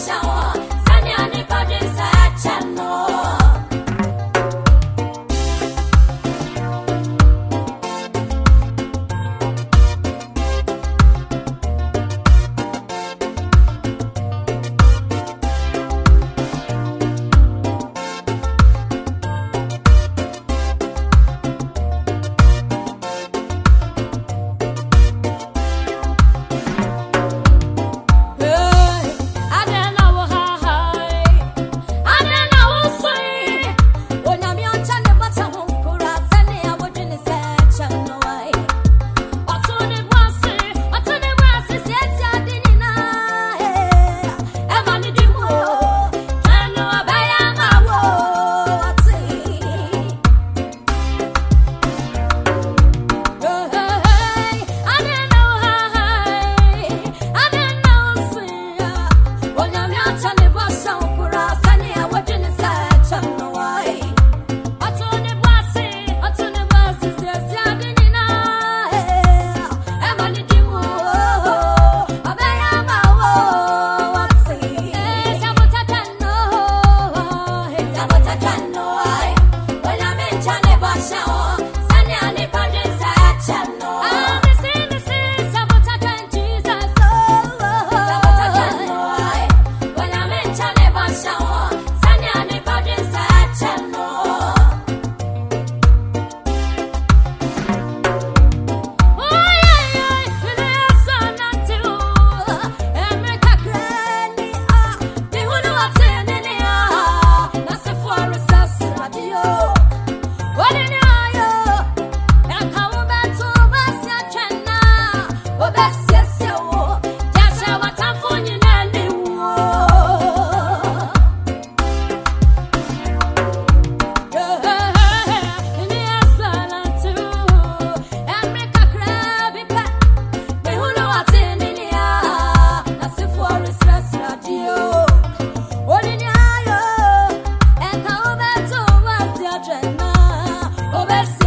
Tchau. Sasa